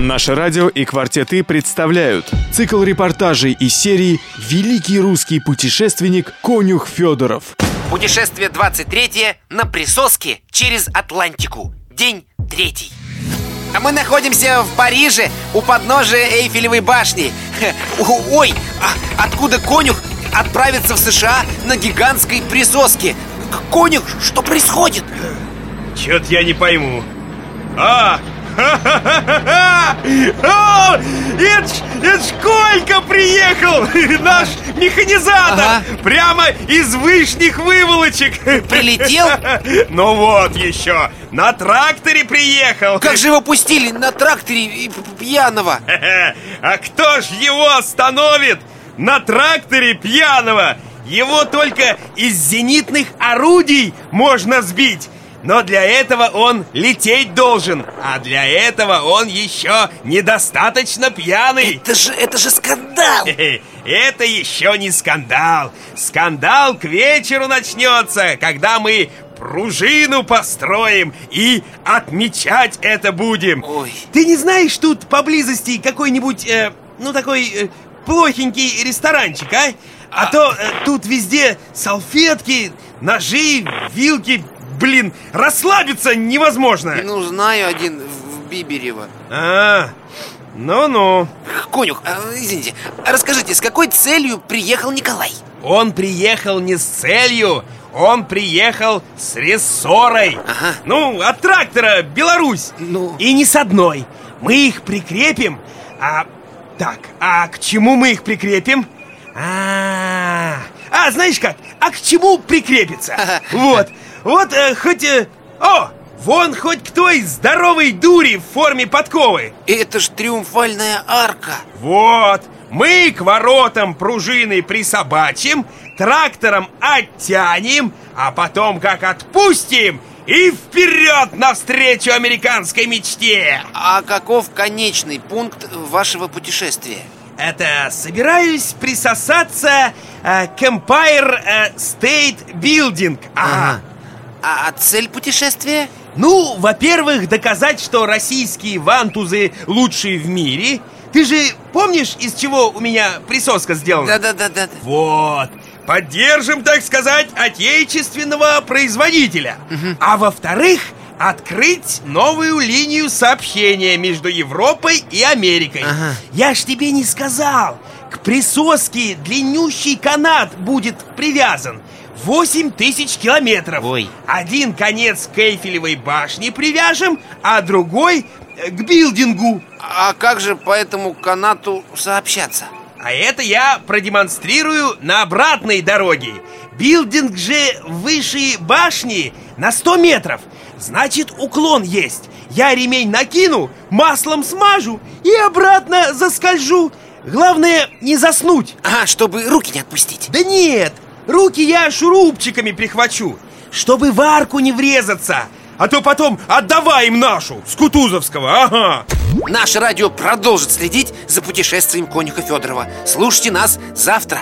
Наше радио и «Квартеты» представляют цикл репортажей из серии «Великий русский путешественник Конюх Федоров». Путешествие 23 на присоске через Атлантику. День третий. А мы находимся в Париже у подножия Эйфелевой башни. Ой, а откуда конюх отправится в США на гигантской присоске? Конюх, что происходит? Чё-то я не пойму. А! Это ж, Колька приехал! Наш механизатор! Ага. Прямо из вышних выволочек! Прилетел? Ну вот еще! На тракторе приехал! Как же его пустили на тракторе пьяного? А кто ж его остановит? На тракторе пьяного! Его только из зенитных орудий можно сбить! Но для этого он лететь должен А для этого он еще недостаточно пьяный. Это же, это же скандал! Это еще не скандал. Скандал к вечеру начнется Когда мы пружину построим И отмечать это будем. Ой. Ты не знаешь тут поблизости какой-нибудь, э, ну такой э, плохенький ресторанчик, а? А, а. то э, тут везде салфетки, ножи, вилки, блин, расслабиться невозможно Ну, знаю один в Биберево А, ну-ну Конюх, а, извините, расскажите, с какой целью приехал Николай? Он приехал не с целью, он приехал с рессорой ага. Ну, от трактора Беларусь ну... И не с одной Мы их прикрепим А, так, а к чему мы их прикрепим? А, -а, -а. а знаешь как? А к чему прикрепиться? Вот, вот э, хоть... Э, о, вон хоть кто из здоровой дури в форме подковы Это ж триумфальная арка Вот, мы к воротам пружины присобачим Трактором оттянем А потом как отпустим и вперед навстречу американской мечте! А каков конечный пункт вашего путешествия? Это собираюсь присосаться э, к Empire э, State Building. Ага. А, а цель путешествия? Ну, во-первых, доказать, что российские вантузы лучшие в мире. Ты же помнишь, из чего у меня присоска сделана? Да-да-да. Вот. Поддержим, так сказать, отечественного производителя. Угу. А во-вторых, открыть новую линию сообщения между Европой и Америкой. Ага. Я ж тебе не сказал. К присоске длиннющий канат будет привязан. 8 тысяч километров Ой. Один конец к Эйфелевой башне привяжем, а другой э, к билдингу А как же по этому канату сообщаться? А это я продемонстрирую на обратной дороге Билдинг же выше башни на 100 метров Значит, уклон есть Я ремень накину, маслом смажу и обратно заскольжу Главное, не заснуть. А, чтобы руки не отпустить. Да нет, Руки я шурупчиками прихвачу, чтобы в арку не врезаться. А то потом отдавай им нашу, с Кутузовского, ага. Наше радио продолжит следить за путешествием конюха Федорова. Слушайте нас завтра